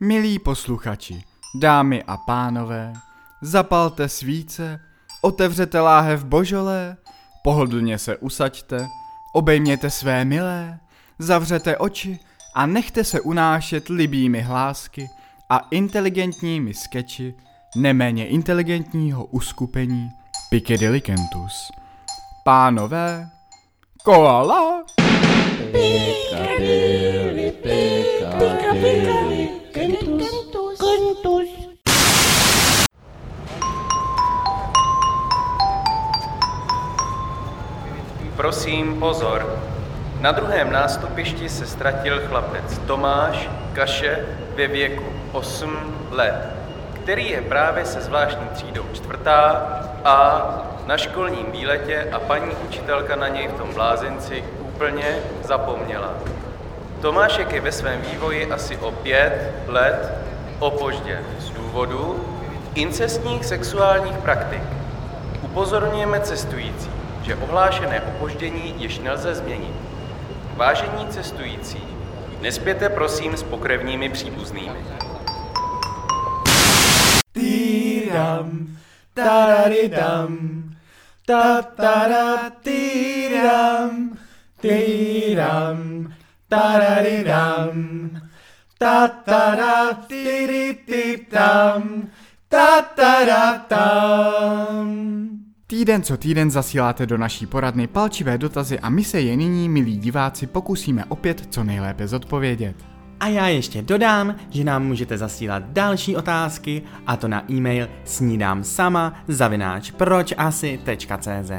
Milí posluchači, dámy a pánové, zapalte svíce, otevřete láhev božolé, pohodlně se usaďte, obejměte své milé, zavřete oči a nechte se unášet libými hlásky a inteligentními skeči neméně inteligentního uskupení Piccadilly Kentus. Pánové, koala! Piccadilly, Piccadilly, Prosím, pozor. Na druhém nástupišti se ztratil chlapec Tomáš Kaše ve věku 8 let, který je právě se zvláštní třídou čtvrtá a na školním výletě a paní učitelka na něj v tom blázinci úplně zapomněla. Tomášek je ve svém vývoji asi o pět let opožděn z důvodu incestních sexuálních praktik. Upozorňujeme cestující, že ohlášené opoždění již nelze změnit. Vážení cestující, nespěte prosím s pokrevními příbuznými. Týram, tararidam, ta týram, týram, tararidam, ta tara tiritam, ta tara tam. Týden co týden zasíláte do naší poradny palčivé dotazy a my se je nyní, milí diváci, pokusíme opět co nejlépe zodpovědět. A já ještě dodám, že nám můžete zasílat další otázky a to na e-mail snídám sama zavináč pročasi.cz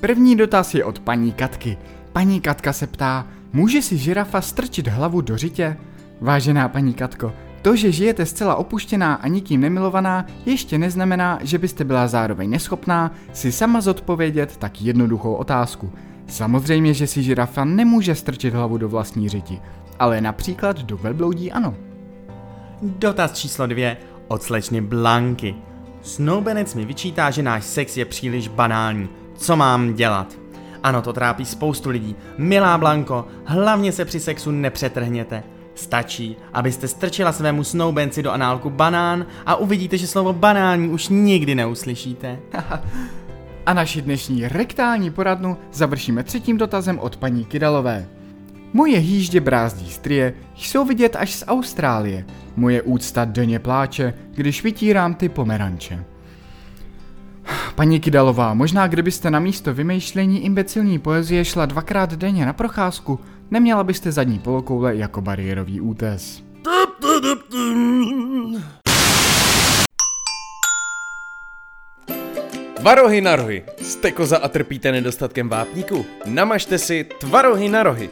První dotaz je od paní Katky. Paní Katka se ptá, může si žirafa strčit hlavu do řitě? Vážená paní Katko, to, že žijete zcela opuštěná a nikým nemilovaná, ještě neznamená, že byste byla zároveň neschopná si sama zodpovědět tak jednoduchou otázku. Samozřejmě, že si žirafa nemůže strčit hlavu do vlastní řiti, ale například do velbloudí ano. Dotaz číslo dvě od slečny Blanky. Snoubenec mi vyčítá, že náš sex je příliš banální. Co mám dělat? Ano, to trápí spoustu lidí. Milá Blanko, hlavně se při sexu nepřetrhněte. Stačí, abyste strčila svému snoubenci do análku banán a uvidíte, že slovo banální už nikdy neuslyšíte. A naši dnešní rektální poradnu završíme třetím dotazem od paní Kidalové. Moje hýždě brázdí strie jsou vidět až z Austrálie. Moje úcta denně pláče, když vytírám ty pomeranče. Paní Kidalová, možná kdybyste na místo vymýšlení imbecilní poezie šla dvakrát denně na procházku, neměla byste zadní polokoule jako bariérový útes. Tvarohy na rohy. Jste koza a trpíte nedostatkem vápníku? Namažte si tvarohy na rohy.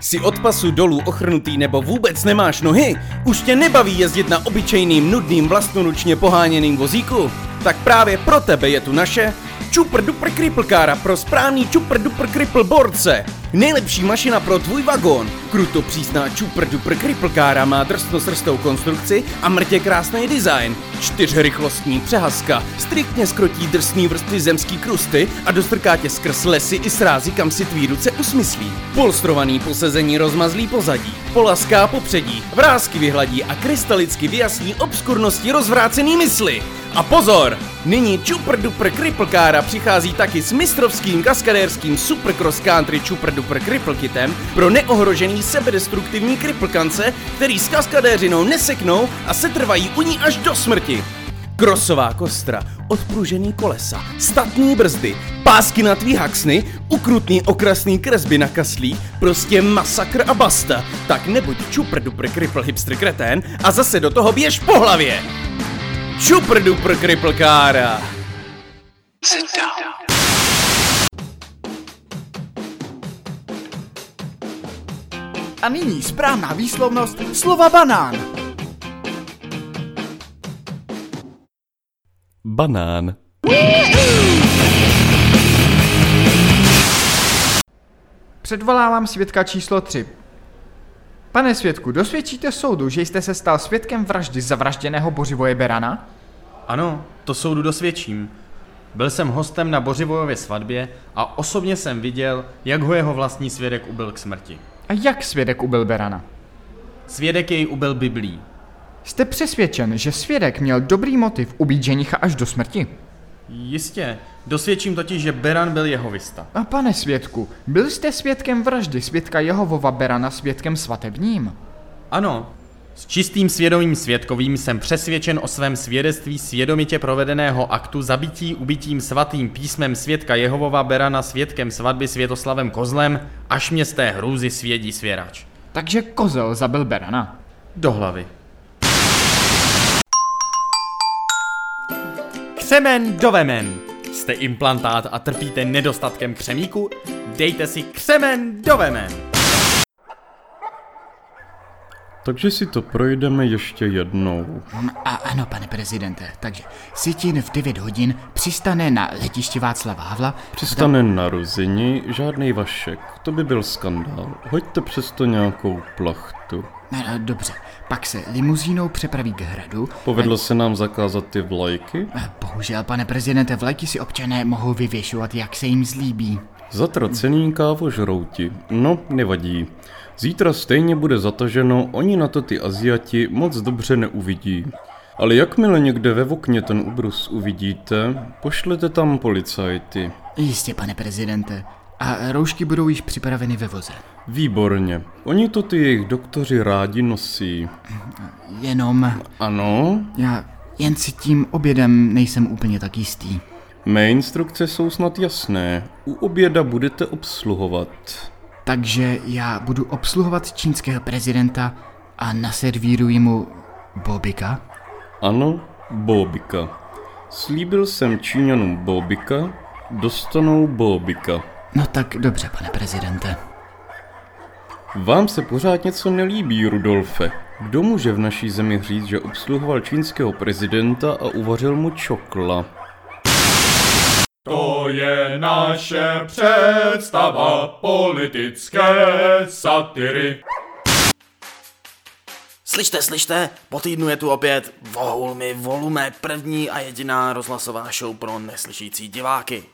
Jsi od pasu dolů ochrnutý nebo vůbec nemáš nohy? Už tě nebaví jezdit na obyčejným, nudným, vlastnoručně poháněným vozíku? Tak právě pro tebe je tu naše Čupr Dupr Cripple Kára pro správný Čupr Dupr Cripple borce. Nejlepší mašina pro tvůj vagón. Kruto přísná Čupr Dupr Cripple Kára má drsnosrstou konstrukci a mrtě krásný design. Čtyřrychlostní přehazka, striktně skrotí drsný vrstvy zemský krusty a dostrká tě skrz lesy i srázy, kam si tvý ruce usmyslí. Polstrovaný posezení rozmazlí pozadí, polaská popředí, vrázky vyhladí a krystalicky vyjasní obskurnosti rozvrácený mysli. A pozor! Nyní Čupr Dupr Cripple Kára přichází taky s mistrovským kaskadérským Supercross Country Čupr Dupr Cripple Kitem pro neohrožený sebedestruktivní kriplkance, který s kaskadéřinou neseknou a setrvají u ní až do smrti. Krosová kostra, odpružený kolesa, statní brzdy, pásky na tvý haxny, ukrutný okrasný kresby na kaslích, prostě masakr a basta. Tak nebuď čupr dupr kripl hipster kretén a zase do toho běž po hlavě. Čupr dupr kripl kára. A nyní správná výslovnost slova banán. Banán. Předvolávám svědka číslo 3. Pane svědku, dosvědčíte soudu, že jste se stal svědkem vraždy zavražděného Bořivoje Berana? Ano, to soudu dosvědčím. Byl jsem hostem na Bořivojově svatbě a osobně jsem viděl, jak ho jeho vlastní svědek ubil k smrti. A jak svědek ubil Berana? Svědek jej ubil Biblí. Jste přesvědčen, že svědek měl dobrý motiv ubít ženicha až do smrti? Jistě, dosvědčím totiž, že Beran byl jeho vista. A pane svědku, byl jste svědkem vraždy svědka Jehovova Berana svědkem svatebním? Ano, s čistým svědomím svědkovým jsem přesvědčen o svém svědectví svědomitě provedeného aktu zabití ubitím svatým písmem svědka Jehovova Berana svědkem svatby Světoslavem Kozlem, až mě z té hrůzy svědí svěrač. Takže kozel zabil Berana. Do hlavy. Křemen do vemen. Jste implantát a trpíte nedostatkem křemíku? Dejte si křemen do vemen. Takže si to projdeme ještě jednou. A ano, pane prezidente, takže Sitin v 9 hodin přistane na letišti Václava Havla. Přistane na Ruzini, žádný vašek, to by byl skandál. Hoďte přesto nějakou plachtu. Ne, ne, Dobře, pak se limuzínou přepraví k hradu. Povedlo se nám zakázat ty vlajky? Eh, Bohužel, pane prezidente, vlajky si občané mohou vyvěšovat, jak se jim zlíbí. Zatracený kávožrouti. No, nevadí. Zítra stejně bude zataženo, oni na to ty Aziati moc dobře neuvidí. Ale jakmile někde ve okně ten ubrus uvidíte, pošlete tam policajty. Jistě, pane prezidente. A roušky budou již připraveny ve voze. Výborně. Oni to ty jejich doktoři rádi nosí. Jenom Ano, já jen si tím obědem nejsem úplně tak jistý. mé instrukce jsou snad jasné. U oběda budete obsluhovat. Takže já budu obsluhovat čínského prezidenta a naservíruji mu bobika? Ano, Bobika. Slíbil jsem Číňanům Bobika, dostanou Bobika. No tak dobře, pane prezidente. Vám se pořád něco nelíbí, Rudolfe. Kdo může v naší zemi říct, že obsluhoval čínského prezidenta a uvařil mu čokla? Je naše představa politické satiry. Slyšte, slyšte, po týdnu je tu opět Vohul mi volume první a jediná rozhlasová show pro neslyšící diváky.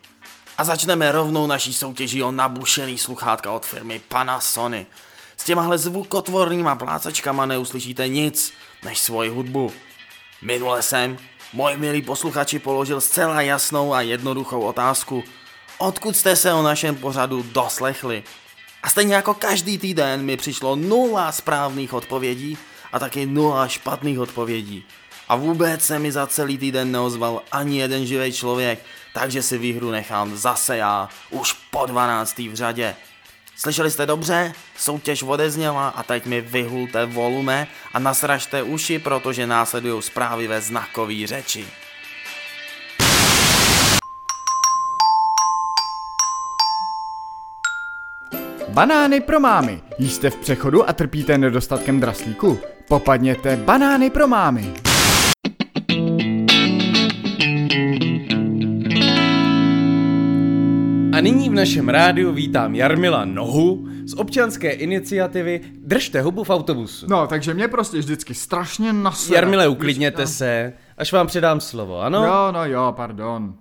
A začneme rovnou naší soutěží o nabušený sluchátka od firmy Panasonic. S těmahle zvukotvornýma plácačkama neuslyšíte nic než svoji hudbu. Minule jsem, můj milý posluchači, položil zcela jasnou a jednoduchou otázku. Odkud jste se o našem pořadu doslechli? A stejně jako každý týden mi přišlo nula správných odpovědí a taky nula špatných odpovědí. A vůbec se mi za celý týden neozval ani jeden živý člověk, takže si výhru nechám zase já, už po 12. v řadě. Slyšeli jste dobře? Soutěž odezněla a teď mi vyhulte volume a nasražte uši, protože následují zprávy ve znakové řeči. Banány pro mámy. Jste v přechodu a trpíte nedostatkem draslíku? Popadněte banány pro mámy. A nyní v našem rádiu vítám Jarmila Nohu z občanské iniciativy Držte hubu v autobusu. No, takže mě prostě vždycky strašně nasere. Jarmile, uklidněte se, až vám předám slovo, ano? Jo, no jo, pardon.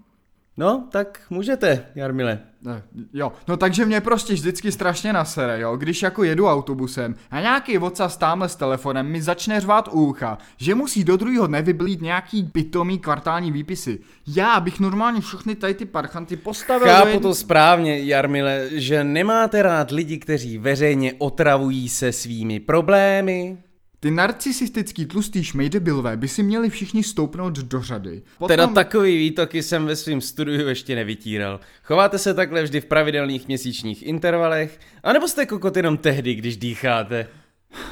No, tak můžete, Jarmile. Ne, Jo, no takže mě prostě vždycky strašně nasere, jo, když jako jedu autobusem a nějaký vocas tamhle s telefonem mi začne řvát u ucha, že musí do druhého dne vyblít nějaký pitomý kvartální výpisy. Já bych normálně všechny tady ty parchanty postavil Chápu jedn- to správně, Jarmile, že nemáte rád lidi, kteří veřejně otravují se svými problémy. Ty narcisistický tlustý šmejdebilové by si měli všichni stoupnout do řady. Potom... Teda takový výtoky jsem ve svém studiu ještě nevytíral. Chováte se takhle vždy v pravidelných měsíčních intervalech? A nebo jste kokot jenom tehdy, když dýcháte?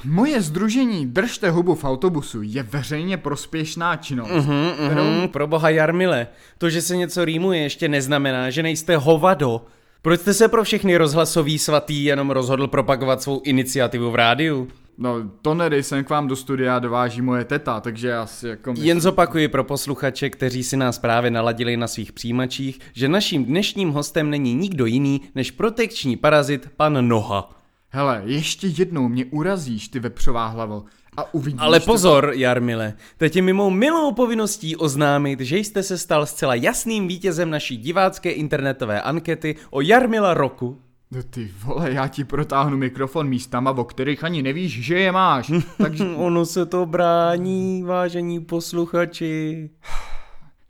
Moje združení Držte hubu v autobusu je veřejně prospěšná činnost. Mm-hmm, Mhm, pro boha Jarmile, to, že se něco rýmuje, ještě neznamená, že nejste hovado. Proč jste se pro všechny rozhlasový svatý jenom rozhodl propagovat svou iniciativu v rádiu? No, to nedej sem k vám do studia dováží moje teta, takže asi jako... myslím- Jen zopakuji pro posluchače, kteří si nás právě naladili na svých přijímačích, že naším dnešním hostem není nikdo jiný než protekční parazit pan Noha. Hele, ještě jednou mě urazíš, ty vepřová hlavo. A uvidíš, Ale pozor, Jarmile, teď je mi mou milou povinností oznámit, že jste se stal zcela jasným vítězem naší divácké internetové ankety o Jarmila roku. No ty vole, já ti protáhnu mikrofon místama, o kterých ani nevíš, že je máš. Takže Ono se to brání, vážení posluchači.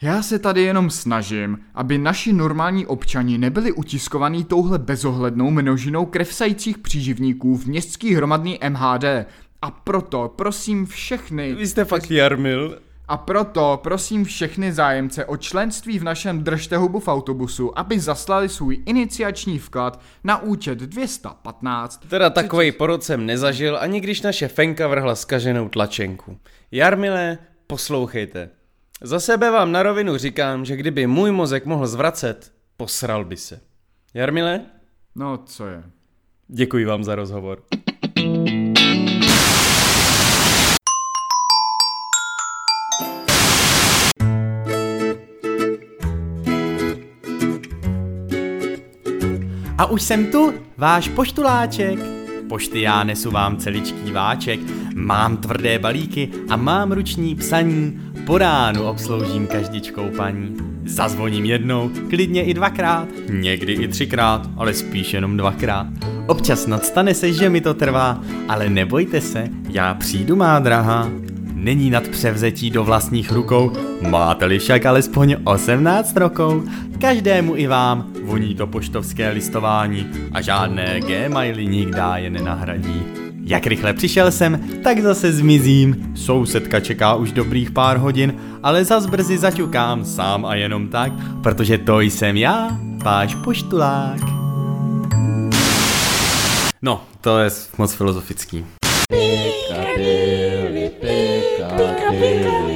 já se tady jenom snažím, aby naši normální občani nebyli utiskovaný touhle bezohlednou množinou krevsajících příživníků v městský hromadný MHD. A proto prosím všechny... Vy jste fakt Jarmil. A proto prosím všechny zájemce o členství v našem Držte hubu v autobusu, aby zaslali svůj iniciační vklad na účet 215. Teda takovej porod jsem nezažil, ani když naše Fenka vrhla skaženou tlačenku. Jarmile, poslouchejte. Za sebe vám na rovinu říkám, že kdyby můj mozek mohl zvracet, posral by se. Jarmile, No, co je? děkuji vám za rozhovor. A už jsem tu, váš poštuláček. Pošty já nesu vám celičký váček, mám tvrdé balíky a mám ruční psaní, po ránu obsloužím každičkou paní. Zazvoním jednou, klidně i dvakrát, někdy i třikrát, ale spíš jenom dvakrát. Občas noc stane se, že mi to trvá, ale nebojte se, já přijdu má drahá. Není nad převzetí do vlastních rukou, máte-li však alespoň 18 rokou. Každému i vám voní to poštovské listování a žádné gmaily nikdy je nenahradí. Jak rychle přišel jsem, tak zase zmizím. Sousedka čeká už dobrých pár hodin, ale zas brzy zaťukám sám a jenom tak, protože to jsem já, váš poštulák. No, to je moc filozofický. Piccadilly, Piccadilly,